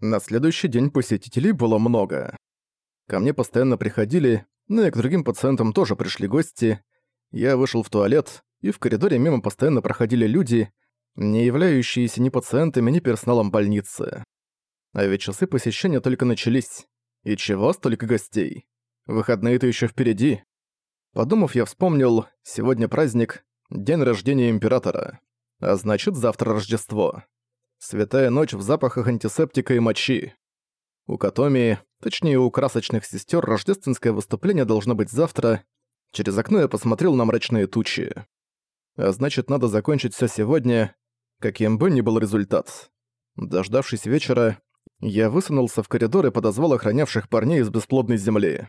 На следующий день посетителей было много. Ко мне постоянно приходили, но и к другим пациентам тоже пришли гости. Я вышел в туалет, и в коридоре мимо постоянно проходили люди, не являющиеся ни пациентами, ни персоналом больницы. А ведь часы посещения только начались. И чего столько гостей? Выходные-то еще впереди. Подумав, я вспомнил, сегодня праздник, день рождения императора. А значит, завтра Рождество. Святая ночь в запахах антисептика и мочи. У Катоми, точнее у красочных сестер, рождественское выступление должно быть завтра. Через окно я посмотрел на мрачные тучи. А значит, надо закончить все сегодня, каким бы ни был результат. Дождавшись вечера, я высунулся в коридор и подозвал охранявших парней из бесплодной земли.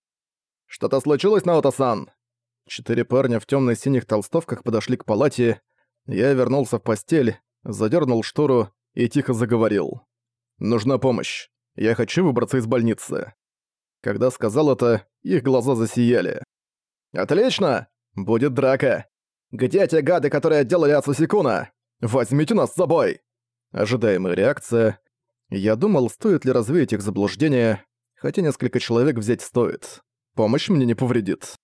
«Что-то случилось, Наото-сан?» Четыре парня в тёмно-синих толстовках подошли к палате. Я вернулся в постель, задернул штору и тихо заговорил. «Нужна помощь. Я хочу выбраться из больницы». Когда сказал это, их глаза засияли. «Отлично! Будет драка! Где те гады, которые отделали Ацусикуна? Возьмите нас с собой!» Ожидаемая реакция. Я думал, стоит ли развеять их заблуждение, хотя несколько человек взять стоит. Помощь мне не повредит.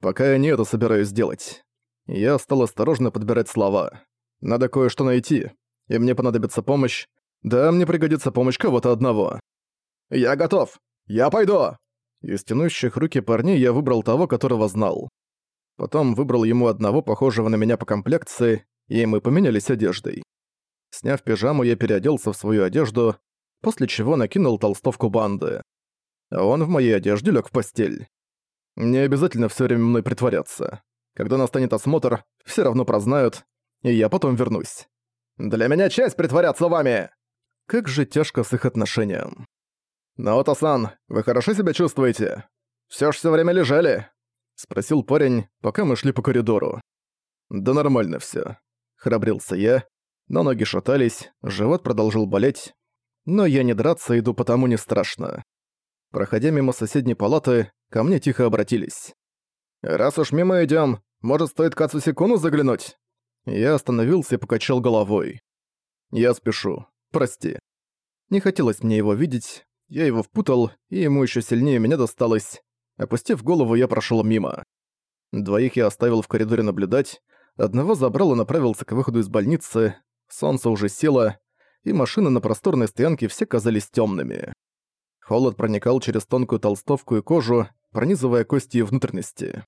Пока я не это собираюсь сделать. Я стал осторожно подбирать слова. Надо кое-что найти и мне понадобится помощь. Да, мне пригодится помощь кого-то одного. Я готов! Я пойду!» Из тянущих руки парней я выбрал того, которого знал. Потом выбрал ему одного, похожего на меня по комплекции, и мы поменялись одеждой. Сняв пижаму, я переоделся в свою одежду, после чего накинул толстовку банды. Он в моей одежде лег в постель. Не обязательно все время мной притворяться. Когда настанет осмотр, все равно прознают, и я потом вернусь. Для меня честь притворяться вами!» Как же тяжко с их отношением. «Наото-сан, вы хорошо себя чувствуете? Всё ж всё время лежали?» Спросил парень, пока мы шли по коридору. «Да нормально всё», — храбрился я, но ноги шатались, живот продолжил болеть. Но я не драться иду, потому не страшно. Проходя мимо соседней палаты, ко мне тихо обратились. «Раз уж мимо идём, может, стоит к Ацусикуну заглянуть?» Я остановился и покачал головой. «Я спешу. Прости. Не хотелось мне его видеть. Я его впутал, и ему еще сильнее меня досталось. Опустив голову, я прошел мимо. Двоих я оставил в коридоре наблюдать. Одного забрал и направился к выходу из больницы. Солнце уже село, и машины на просторной стоянке все казались темными. Холод проникал через тонкую толстовку и кожу, пронизывая кости и внутренности.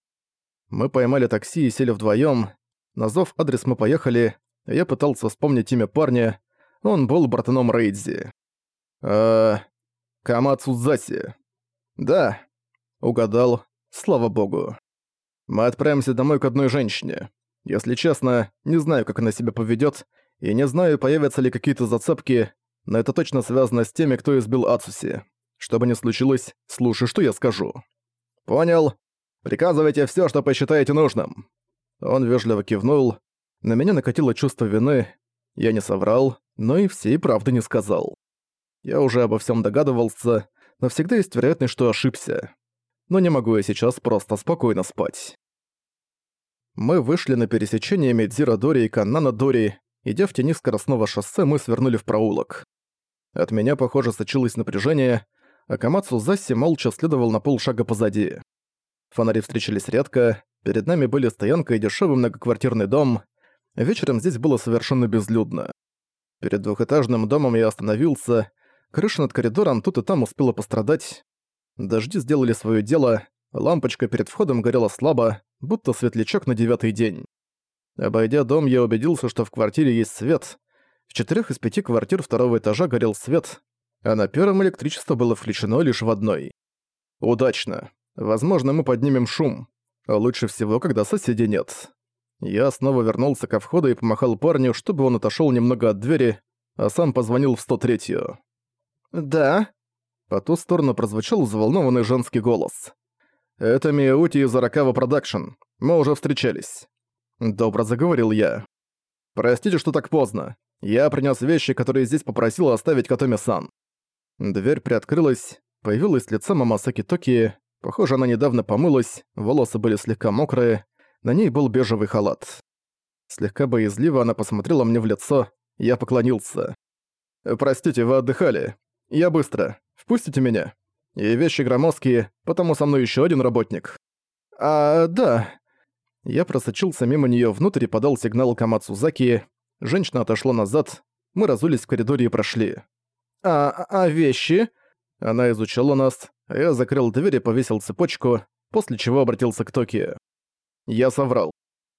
Мы поймали такси и сели вдвоем. На зов адрес мы поехали, я пытался вспомнить имя парня, он был братаном Рейдзи. Э, Камацузаси. Да, угадал, слава богу. Мы отправимся домой к одной женщине. Если честно, не знаю, как она себя поведет, и не знаю, появятся ли какие-то зацепки, но это точно связано с теми, кто избил Ацуси. Что бы ни случилось, слушай, что я скажу. Понял. Приказывайте все, что посчитаете нужным. Он вежливо кивнул. На меня накатило чувство вины. Я не соврал, но и всей правды не сказал. Я уже обо всем догадывался, но всегда есть вероятность, что ошибся. Но не могу я сейчас просто спокойно спать. Мы вышли на пересечение Медзира Дори и Каннана Дори. Идя в тени скоростного шоссе, мы свернули в проулок. От меня, похоже, сочилось напряжение, а Камацу Засси молча следовал на полшага позади. Фонари встречались редко, Перед нами были стоянка и дешевый многоквартирный дом. Вечером здесь было совершенно безлюдно. Перед двухэтажным домом я остановился. Крыша над коридором тут и там успела пострадать. Дожди сделали свое дело. Лампочка перед входом горела слабо, будто светлячок на девятый день. Обойдя дом, я убедился, что в квартире есть свет. В четырех из пяти квартир второго этажа горел свет, а на первом электричество было включено лишь в одной. Удачно. Возможно, мы поднимем шум. Лучше всего, когда соседей нет. Я снова вернулся ко входу и помахал парню, чтобы он отошёл немного от двери, а сам позвонил в 103-ю. «Да?» По ту сторону прозвучал взволнованный женский голос. «Это Миути из Аракава Продакшн. Мы уже встречались». Бодро заговорил я. «Простите, что так поздно. Я принёс вещи, которые здесь попросил оставить Катоми-сан». Дверь приоткрылась, появилось лицо Мамасаки Токи, Похоже, она недавно помылась, волосы были слегка мокрые, на ней был бежевый халат. Слегка боязливо она посмотрела мне в лицо, я поклонился. «Простите, вы отдыхали? Я быстро. Впустите меня. И вещи громоздкие, потому со мной еще один работник». «А, да». Я просочился мимо нее внутрь и подал сигнал Камацузаки. Женщина отошла назад. Мы разулись в коридоре и прошли. «А, а вещи?» Она изучала нас, а я закрыл дверь и повесил цепочку, после чего обратился к Токи. Я соврал.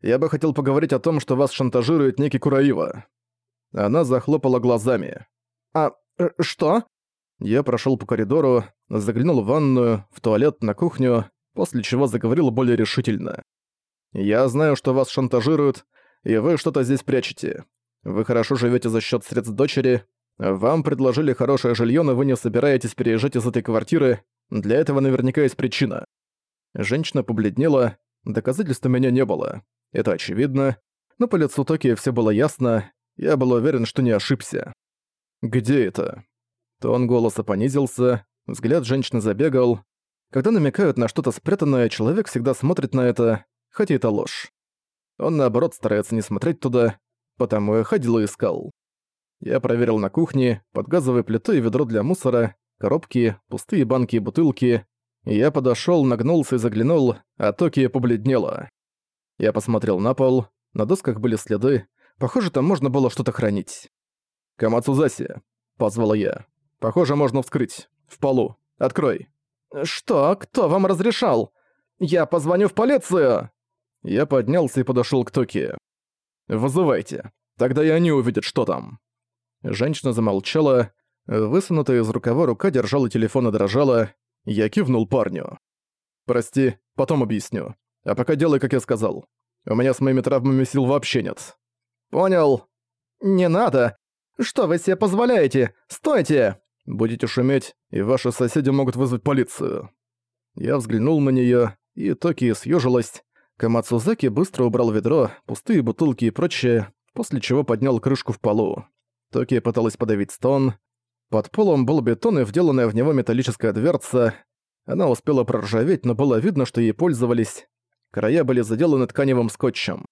Я бы хотел поговорить о том, что вас шантажирует некий Кураива. Она захлопала глазами. «А, э, что?» Я прошел по коридору, заглянул в ванную, в туалет, на кухню, после чего заговорил более решительно. «Я знаю, что вас шантажируют, и вы что-то здесь прячете. Вы хорошо живете за счет средств дочери, вам предложили хорошее жилье, но вы не собираетесь переезжать из этой квартиры, для этого наверняка есть причина». Женщина побледнела, доказательств у меня не было. Это очевидно, но по лицу Токи все было ясно, я был уверен, что не ошибся. «Где это?» Тон голоса понизился, взгляд женщины забегал. Когда намекают на что-то спрятанное, человек всегда смотрит на это, хотя это ложь. Он, наоборот, старается не смотреть туда, потому я ходил и искал. Я проверил на кухне, под газовой плитой ведро для мусора, коробки, пустые банки и бутылки. Я подошёл, нагнулся и заглянул, а Токия побледнела. Я посмотрел на пол, на досках были следы, похоже, там можно было что-то хранить. «Камацузаси», — позвала я. Похоже, можно вскрыть. В полу. Открой». «Что? Кто вам разрешал? Я позвоню в полицию!» Я поднялся и подошёл к Токи. «Вызывайте. Тогда и они увидят, что там». Женщина замолчала. Высунутая из рукава рука держала телефон и дрожала. Я кивнул парню. «Прости, потом объясню. А пока делай, как я сказал. У меня с моими травмами сил вообще нет». «Понял. Не надо. Что вы себе позволяете? Стойте!» Будете шуметь, и ваши соседи могут вызвать полицию». Я взглянул на неё, и Токи съёжилась. Камацузаки быстро убрал ведро, пустые бутылки и прочее, после чего поднял крышку в полу. Токи пыталась подавить стон. Под полом был бетон и вделанная в него металлическая дверца. Она успела проржаветь, но было видно, что ей пользовались. Края были заделаны тканевым скотчем.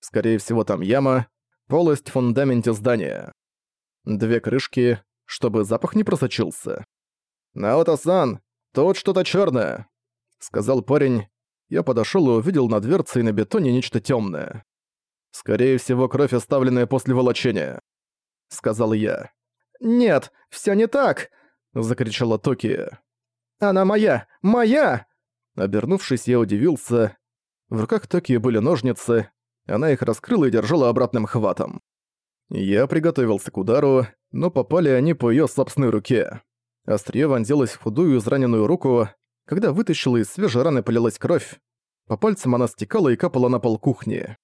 Скорее всего, там яма, полость в фундаменте здания. Две крышки, чтобы запах не просочился. «Наото-сан, тут что-то чёрное», — сказал парень. Я подошёл и увидел на дверце и на бетоне нечто тёмное. «Скорее всего, кровь, оставленная после волочения», — сказал я. «Нет, всё не так!» — закричала Токия. «Она моя! Моя!» Обернувшись, я удивился. В руках Токии были ножницы, она их раскрыла и держала обратным хватом. Я приготовился к удару, но попали они по её собственной руке. Остриё вонзилось в худую израненную руку, когда вытащила из свежей раны полилась кровь. По пальцам она стекала и капала на пол кухни.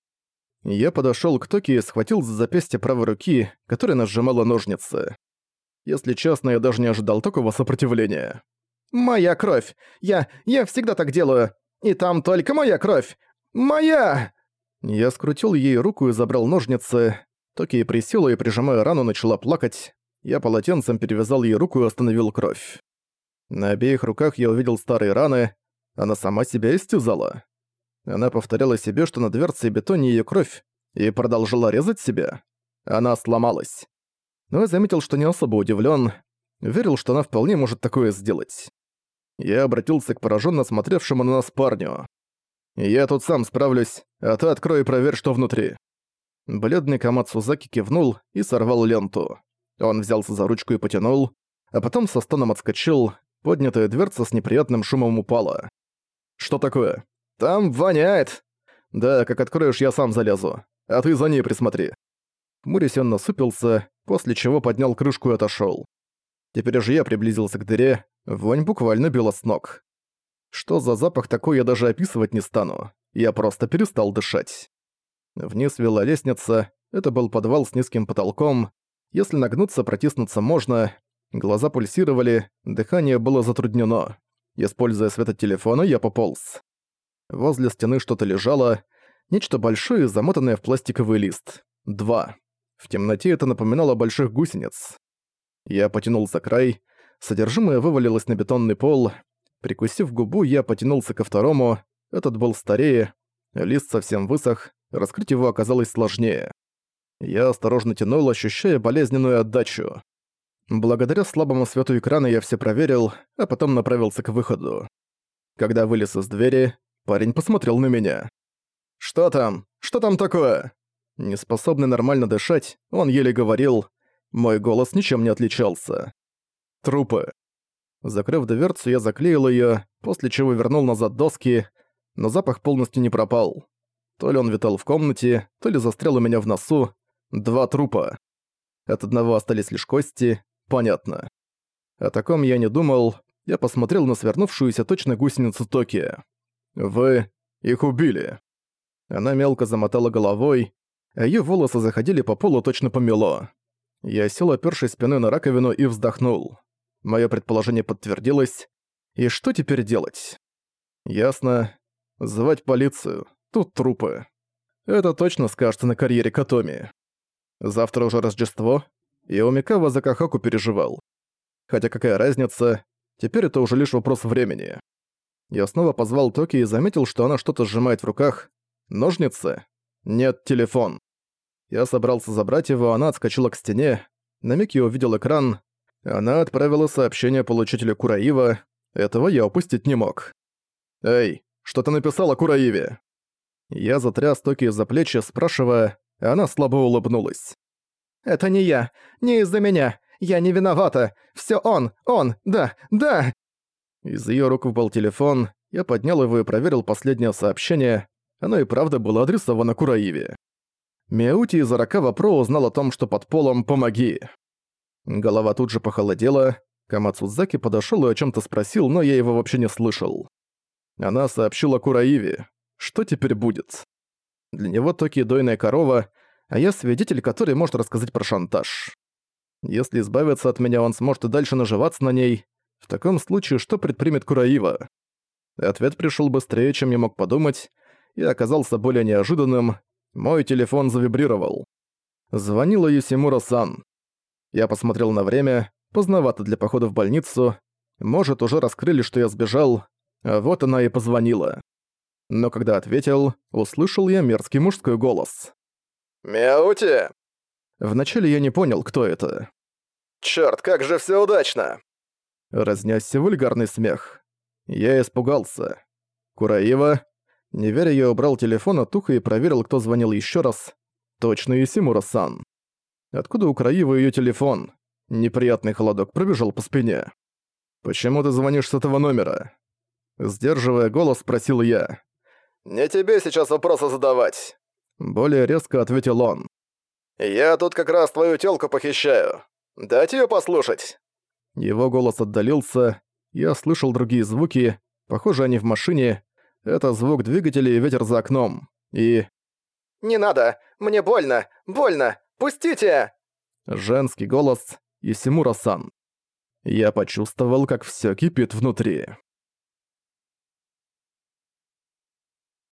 Я подошёл к Токи и схватил за запястье правой руки, которая нажимала ножницы. Если честно, я даже не ожидал такого сопротивления. «Моя кровь! Я... я всегда так делаю! И там только моя кровь! Моя!» Я скрутил ей руку и забрал ножницы. Токи присела и, прижимая рану, начала плакать. Я полотенцем перевязал ей руку и остановил кровь. На обеих руках я увидел старые раны. Она сама себя истязала. Она повторяла себе, что на дверце и бетоне её кровь, и продолжила резать себя. Она сломалась. Но заметил, что не особо удивлён. Верил, что она вполне может такое сделать. Я обратился к поражённо смотревшему на нас парню. «Я тут сам справлюсь, а ты открой и проверь, что внутри». Бледный Камат Сузаки кивнул и сорвал ленту. Он взялся за ручку и потянул, а потом со стоном отскочил, поднятая дверца с неприятным шумом упала. «Что такое?» «Там воняет!» «Да, как откроешь, я сам залезу. А ты за ней присмотри». Хмурясь он насупился, после чего поднял крышку и отошёл. Теперь же я приблизился к дыре, вонь буквально била с ног. Что за запах такой, я даже описывать не стану. Я просто перестал дышать. Вниз вела лестница, это был подвал с низким потолком. Если нагнуться, протиснуться можно. Глаза пульсировали, дыхание было затруднено. Используя свет от телефона, я пополз. Возле стены что-то лежало, нечто большое, замотанное в пластиковый лист. Два. В темноте это напоминало больших гусениц. Я потянул за край, содержимое вывалилось на бетонный пол. Прикусив губу, я потянулся ко второму, этот был старее, лист совсем высох, раскрыть его оказалось сложнее. Я осторожно тянул, ощущая болезненную отдачу. Благодаря слабому свету экрана я все проверил, а потом направился к выходу. Когда вылез из двери, парень посмотрел на меня. «Что там? Что там такое?» Неспособный нормально дышать, он еле говорил. Мой голос ничем не отличался. Трупы. Закрыв дверцу, я заклеил её, после чего вернул назад доски, но запах полностью не пропал. То ли он витал в комнате, то ли застрял у меня в носу. Два трупа. От одного остались лишь кости, понятно. О таком я не думал, я посмотрел на свернувшуюся точно гусеницу Токи. «Вы их убили». Она мелко замотала головой, её волосы заходили по полу точно помело. Я сел, опёршись спиной на раковину, и вздохнул. Моё предположение подтвердилось. И что теперь делать? Ясно. Звать полицию. Тут трупы. Это точно скажется на карьере Катоми. Завтра уже Рождество, и Умикава за Кахаку переживал. Хотя какая разница, теперь это уже лишь вопрос времени. Я снова позвал Токи и заметил, что она что-то сжимает в руках. Ножницы? Нет, телефон. Я собрался забрать его, она отскочила к стене. На миг я увидел экран. Она отправила сообщение получителю Кураива. Этого я упустить не мог. «Эй, что ты написала Кураиве?» Я затряс Токи за плечи, спрашивая, она слабо улыбнулась. «Это не я, не из-за меня, я не виновата, все он, он, да, да!» Из ее рук выпал телефон, я поднял его и проверил последнее сообщение, оно и правда было адресовано Кураиве. Миаути из Аракава Про узнал о том, что под полом «помоги». Голова тут же похолодела, Камацузаки подошёл и о чём-то спросил, но я его вообще не слышал. Она сообщила Кураиве. Что теперь будет? Для него Токи дойная корова, а я свидетель, который может рассказать про шантаж. Если избавиться от меня, он сможет и дальше наживаться на ней. В таком случае, что предпримет Кураива? Ответ пришёл быстрее, чем я мог подумать, и оказался более неожиданным. Мой телефон завибрировал. Звонила Юсимура-сан. Я посмотрел на время, поздновато для похода в больницу. Может, уже раскрыли, что я сбежал. Вот она и позвонила. Но когда ответил, услышал я мерзкий мужской голос. «Мяути!» Вначале я не понял, кто это. «Чёрт, как же всё удачно!» Разнесся вульгарный смех. Я испугался. Кураива. Не веря, я убрал телефон от уха и проверил, кто звонил ещё раз. Точно Исимура-сан. Откуда у Краива её телефон? Неприятный холодок пробежал по спине. «Почему ты звонишь с этого номера?» Сдерживая голос, спросил я. «Не тебе сейчас вопросы задавать», — более резко ответил он. «Я тут как раз твою тёлку похищаю. Дать её послушать?» Его голос отдалился, я слышал другие звуки, похоже, они в машине. Это звук двигателя и ветер за окном. И... «Не надо! Мне больно! Больно! Пустите!» Женский голос Исимура-сан. Я почувствовал, как всё кипит внутри.